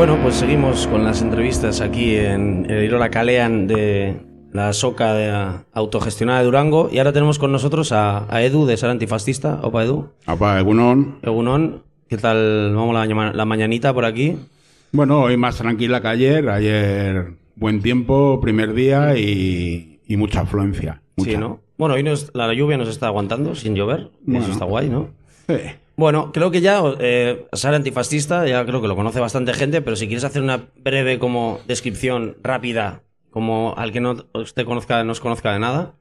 Bueno, pues seguimos con las entrevistas aquí en el Irola Calean de la soca de autogestionada de Durango y ahora tenemos con nosotros a, a Edu de Ser Antifascista. Opa, Edu. Apa, Egunon. Egunon, ¿qué tal? Vamos la, la mañanita por aquí. Bueno, hoy más tranquila que ayer. Ayer buen tiempo, primer día y, y mucha afluencia. Sí, Mucha. ¿no? Bueno, hoy nos- la lluvia nos está aguantando sin llover. Bueno. Eso está guay, ¿no? Sí. Bueno, creo que ya eh, Sara Antifascista, ya creo que lo conoce bastante gente, pero si quieres hacer una breve como descripción rápida, como al que no usted conozca, no os conozca de nada.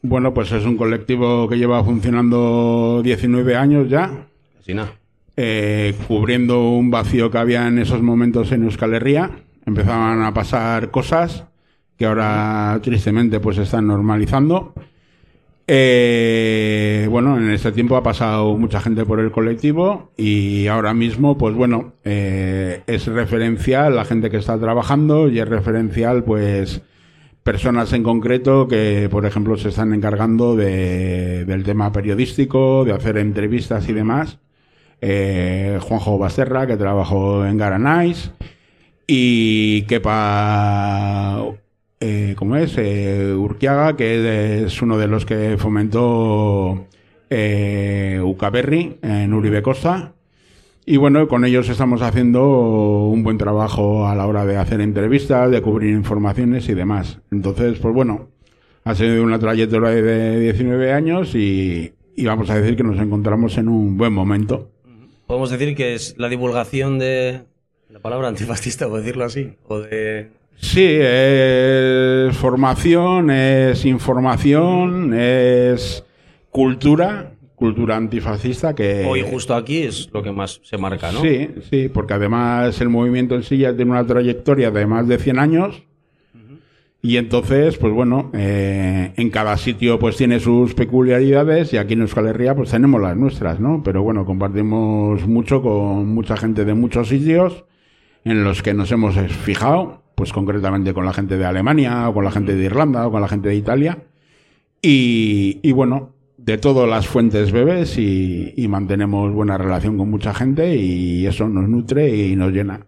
Bueno, pues es un colectivo que lleva funcionando 19 años ya, Así nada. eh, cubriendo un vacío que había en esos momentos en Euskal Herria. Empezaban a pasar cosas que ahora tristemente pues se están normalizando. Eh, bueno, en este tiempo ha pasado mucha gente por el colectivo y ahora mismo, pues bueno, eh, es referencial la gente que está trabajando y es referencial, pues, personas en concreto que, por ejemplo, se están encargando de, del tema periodístico, de hacer entrevistas y demás. Eh, Juanjo Basterra, que trabajó en Garanais, y Kepa, eh, ¿cómo es? Eh, Urquiaga, que es uno de los que fomentó eh, Ucaberri en Uribe Costa. Y bueno, con ellos estamos haciendo un buen trabajo a la hora de hacer entrevistas, de cubrir informaciones y demás. Entonces, pues bueno, ha sido una trayectoria de 19 años y, y vamos a decir que nos encontramos en un buen momento. Podemos decir que es la divulgación de la palabra antifascista, por decirlo así, o de... Sí, es formación, es información, es cultura, cultura antifascista que... Hoy justo aquí es lo que más se marca, ¿no? Sí, sí, porque además el movimiento en sí ya tiene una trayectoria de más de 100 años. Y entonces, pues bueno, eh, en cada sitio pues tiene sus peculiaridades y aquí en Euskal Herria pues tenemos las nuestras, ¿no? Pero bueno, compartimos mucho con mucha gente de muchos sitios en los que nos hemos fijado, pues concretamente con la gente de Alemania o con la gente de Irlanda o con la gente de Italia. Y, y bueno, de todas las fuentes bebes y, y mantenemos buena relación con mucha gente y eso nos nutre y nos llena.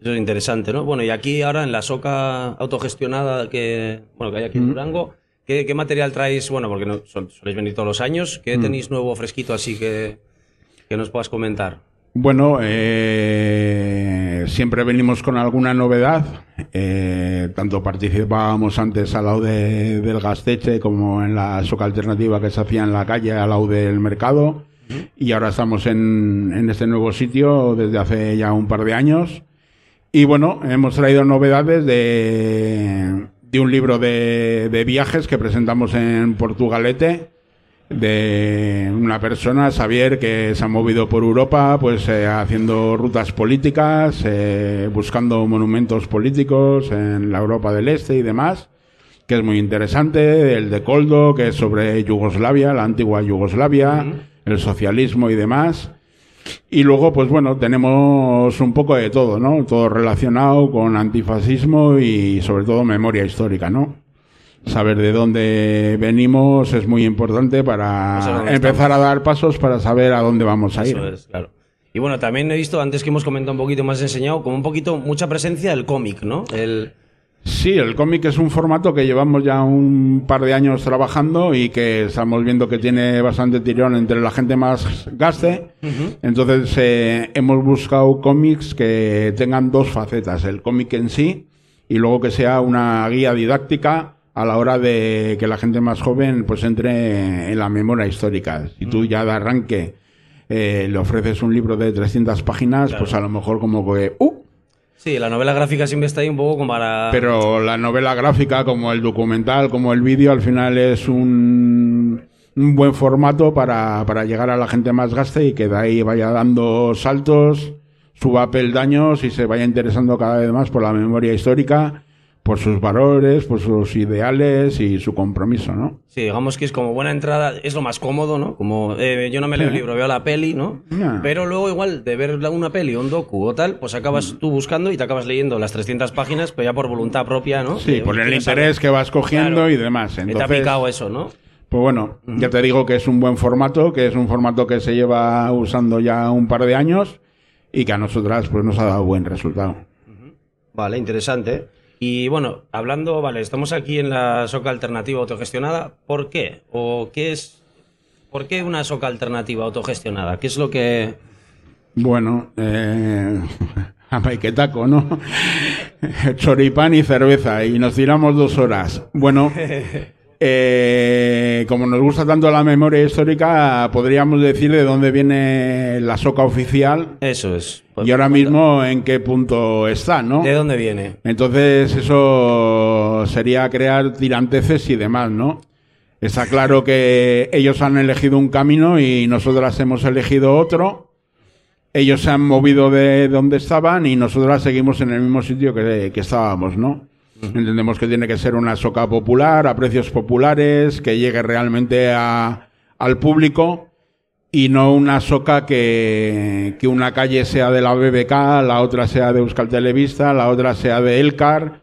Eso es interesante, ¿no? Bueno, y aquí ahora en la soca autogestionada que, bueno, que hay aquí en Durango, ¿qué, qué material traéis? Bueno, porque no, sol- soléis venir todos los años. ¿Qué tenéis nuevo, fresquito, así que, que nos puedas comentar? Bueno, eh, siempre venimos con alguna novedad. Eh, tanto participábamos antes al lado de- del Gasteche como en la soca alternativa que se hacía en la calle al lado del mercado. Y ahora estamos en, en este nuevo sitio desde hace ya un par de años. Y bueno, hemos traído novedades de, de un libro de, de viajes que presentamos en Portugalete de una persona, Xavier, que se ha movido por Europa, pues eh, haciendo rutas políticas, eh, buscando monumentos políticos en la Europa del Este y demás, que es muy interesante, el de Coldo, que es sobre Yugoslavia, la antigua Yugoslavia, el socialismo y demás. Y luego, pues bueno, tenemos un poco de todo, ¿no? Todo relacionado con antifascismo y sobre todo memoria histórica, ¿no? Saber de dónde venimos es muy importante para Pues empezar a dar pasos para saber a dónde vamos a ir. Eso es, claro. Y bueno, también he visto, antes que hemos comentado un poquito más enseñado, como un poquito, mucha presencia del cómic, ¿no? El, Sí, el cómic es un formato que llevamos ya un par de años trabajando y que estamos viendo que tiene bastante tirón entre la gente más gaste. Entonces eh, hemos buscado cómics que tengan dos facetas, el cómic en sí y luego que sea una guía didáctica a la hora de que la gente más joven pues entre en la memoria histórica. Si tú ya de arranque eh, le ofreces un libro de 300 páginas, pues a lo mejor como que... ¡Uh! sí, la novela gráfica siempre está ahí un poco como para... Pero la novela gráfica, como el documental, como el vídeo, al final es un, un buen formato para, para llegar a la gente más gaste y que de ahí vaya dando saltos, suba peldaños y se vaya interesando cada vez más por la memoria histórica, por sus valores, por sus ideales y su compromiso, ¿no? Sí, digamos que es como buena entrada, es lo más cómodo, ¿no? Como eh, yo no me leo el libro, veo la peli, ¿no? Pero luego igual de ver una peli un docu o tal, pues acabas tú buscando y te acabas leyendo las 300 páginas, pero ya por voluntad propia, ¿no? Sí, por el ¿quieres interés saber? que vas cogiendo Claro. y demás. Que te ha Entonces, picado eso, ¿no? Pues bueno, ya te digo que es un buen formato, que es un formato que se lleva usando ya un par de años y que a nosotras pues nos ha dado buen resultado. Vale, interesante. Y bueno, hablando, vale, estamos aquí en la soca alternativa autogestionada. ¿Por qué? ¿O qué es? ¿Por qué una soca alternativa autogestionada? ¿Qué es lo que...? Bueno, eh, a taco, ¿no? Choripán y cerveza y nos tiramos dos horas. Bueno, eh, como nos gusta tanto la memoria histórica, podríamos decir de dónde viene la soca oficial. Eso es. Y ahora mismo en qué punto está, ¿no? ¿De dónde viene? Entonces eso sería crear tiranteces y demás, ¿no? Está claro que ellos han elegido un camino y nosotras hemos elegido otro ellos se han movido de donde estaban y nosotros seguimos en el mismo sitio que, estábamos, ¿no? Entendemos que tiene que ser una soca popular, a precios populares, que llegue realmente a, al público y no una soca que, que, una calle sea de la BBK, la otra sea de Euskal Televista, la otra sea de Elcar,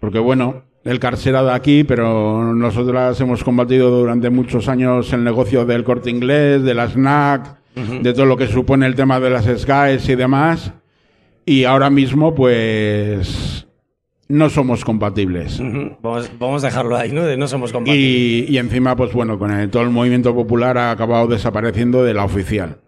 porque bueno, Elcar será de aquí, pero nosotras hemos combatido durante muchos años el negocio del corte inglés, de la snack, de todo lo que supone el tema de las skies y demás. Y ahora mismo, pues, no somos compatibles. vamos, a dejarlo ahí, ¿no? no somos compatibles. Y, encima, pues bueno, con todo el movimiento popular ha acabado desapareciendo de la oficial.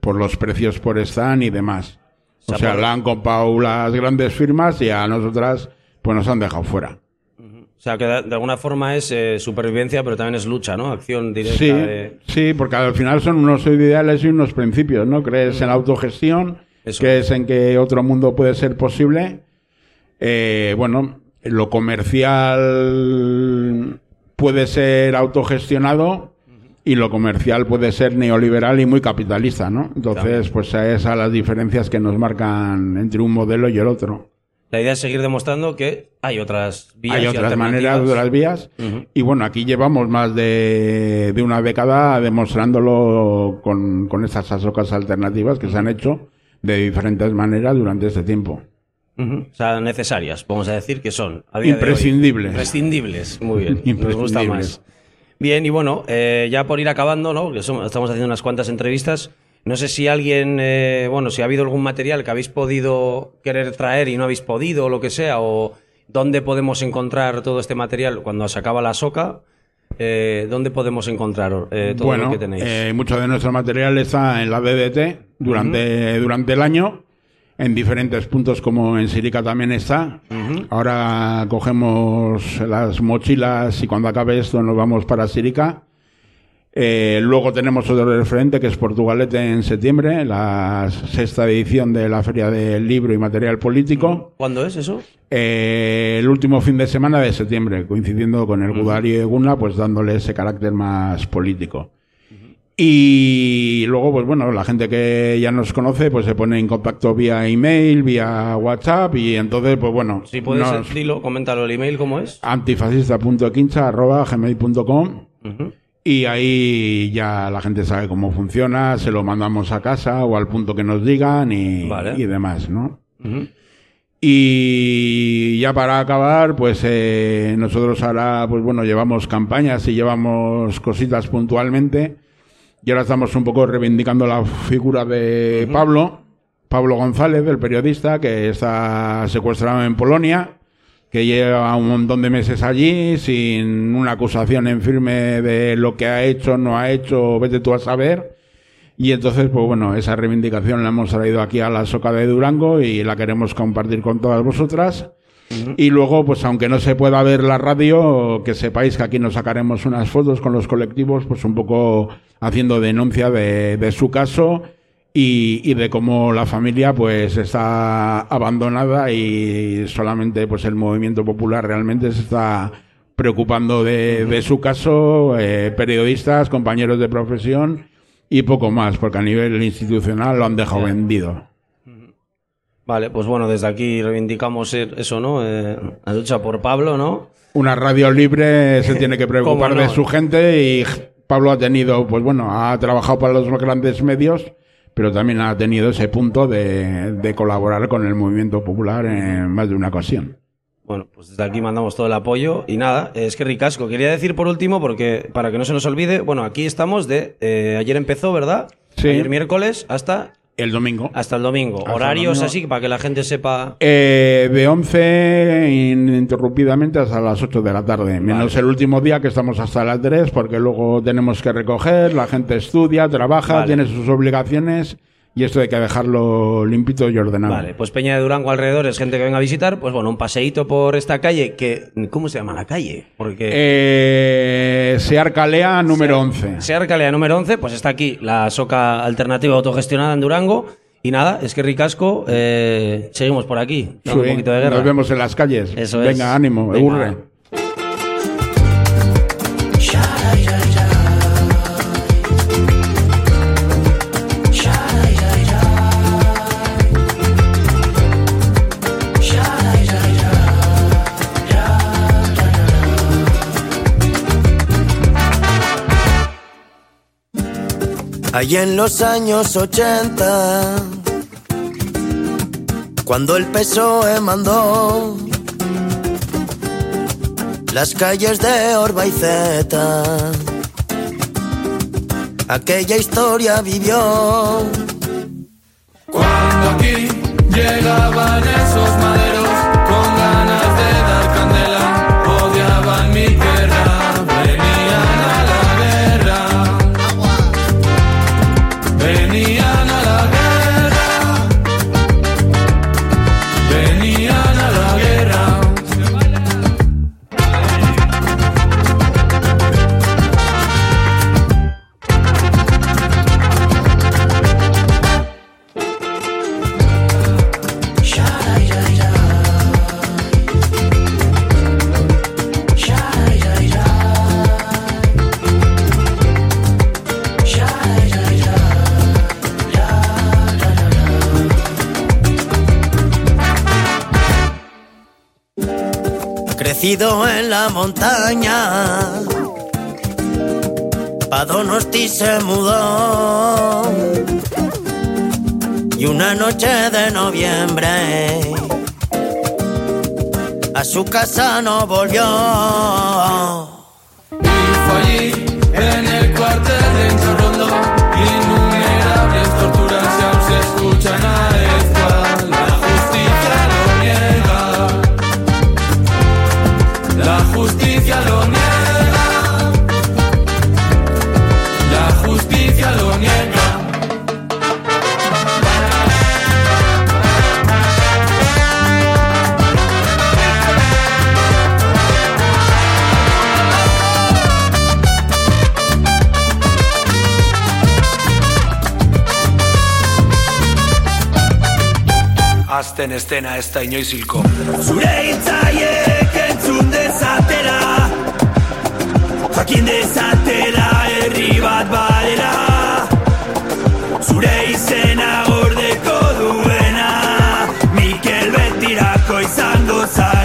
Por los precios por stand y demás. O sea, la han comprado las grandes firmas y a nosotras, pues nos han dejado fuera. O sea, que de, alguna forma es eh, supervivencia, pero también es lucha, ¿no? Acción directa. Sí, sí, porque al final son unos ideales y unos principios, ¿no? Crees en la autogestión, crees en que otro mundo puede ser posible. Eh, bueno, lo comercial puede ser autogestionado y lo comercial puede ser neoliberal y muy capitalista, ¿no? Entonces, pues esas son las diferencias que nos marcan entre un modelo y el otro. La idea es seguir demostrando que hay otras vías. Hay otras maneras, otras vías. Y bueno, aquí llevamos más de, una década demostrándolo con, con estas asocas alternativas que se han hecho de diferentes maneras durante este tiempo. O sea, necesarias, vamos a decir que son. Imprescindibles. Imprescindibles, muy bien. Nos gusta más. Bien, y bueno, eh, ya por ir acabando, ¿no? Porque estamos haciendo unas cuantas entrevistas. No sé si alguien, eh, bueno, si ha habido algún material que habéis podido querer traer y no habéis podido o lo que sea, o dónde podemos encontrar todo este material cuando se acaba la soca. Eh, ¿Dónde podemos encontrar eh, todo lo que tenéis? Eh, mucho de nuestro material está en la BDT durante, durante el año, en diferentes puntos como en Sirica también está. Ahora cogemos las mochilas y cuando acabe esto nos vamos para Sirica eh, luego tenemos otro referente que es Portugalete en septiembre, la sexta edición de la Feria del Libro y Material Político. ¿Cuándo es eso? Eh, el último fin de semana de septiembre, coincidiendo con el Gudario de Guna, pues dándole ese carácter más político. Y luego, pues bueno, la gente que ya nos conoce, pues se pone en contacto vía email, vía WhatsApp, y entonces, pues bueno. Si puedes, nos... dilo, coméntalo, el email, ¿cómo es? antifascista.quincha.gmail.com y ahí ya la gente sabe cómo funciona, se lo mandamos a casa o al punto que nos digan y, y demás, ¿no? Y ya para acabar, pues eh, nosotros ahora, pues bueno, llevamos campañas y llevamos cositas puntualmente. Y ahora estamos un poco reivindicando la figura de Pablo, Pablo González, el periodista que está secuestrado en Polonia que lleva un montón de meses allí sin una acusación en firme de lo que ha hecho, no ha hecho, vete tú a saber. Y entonces, pues bueno, esa reivindicación la hemos traído aquí a la Soca de Durango y la queremos compartir con todas vosotras. Y luego, pues aunque no se pueda ver la radio, que sepáis que aquí nos sacaremos unas fotos con los colectivos, pues un poco haciendo denuncia de, de su caso y, de cómo la familia pues está abandonada y solamente pues el movimiento popular realmente se está preocupando de, su caso, eh, periodistas, compañeros de profesión y poco más, porque a nivel institucional lo han dejado vendido. Vale, pues bueno, desde aquí reivindicamos eso, ¿no? Eh, la lucha por Pablo, ¿no? Una radio libre se tiene que preocupar de su gente y Pablo ha tenido, pues bueno, ha trabajado para los grandes medios pero también ha tenido ese punto de, colaborar con el movimiento popular en más de una ocasión. Bueno, pues desde aquí mandamos todo el apoyo y nada, es que ricasco. Quería decir por último, porque para que no se nos olvide, bueno, aquí estamos de, eh, ayer empezó, ¿verdad? Sí. Ayer miércoles hasta... El domingo. Hasta el domingo. Hasta el Horarios domingo. así, para que la gente sepa. Eh, de 11 ininterrumpidamente hasta las 8 de la tarde, menos el último día que estamos hasta las 3 porque luego tenemos que recoger, la gente estudia, trabaja, Vale. tiene sus obligaciones y esto hay que dejarlo limpito y ordenado. Vale, pues Peña de Durango alrededor es gente que venga a visitar. Pues bueno, un paseíto por esta calle que. ¿Cómo se llama la calle? Porque. Eh, Sear Calea número 11. Sear Calea número 11, pues está aquí la soca alternativa autogestionada en Durango. Y nada, es que ricasco, eh, seguimos por aquí, Sí, un poquito de guerra. Nos vemos en las calles. Eso es. Venga, ánimo, Venga. egurre. Allí en los años 80, cuando el PSOE mandó las calles de Orbaiceta, aquella historia vivió. La montaña, pa' Donosti se mudó. Y una noche de noviembre, a su casa no volvió. Justicia lo niega. La justicia lo niega. Azten estena ez da inoiz hilko. Zure hitzaiek entzun dezatela. Jakin dezatela herri bat badela. Zure izena gordeko duena Mikel betirako izango zara.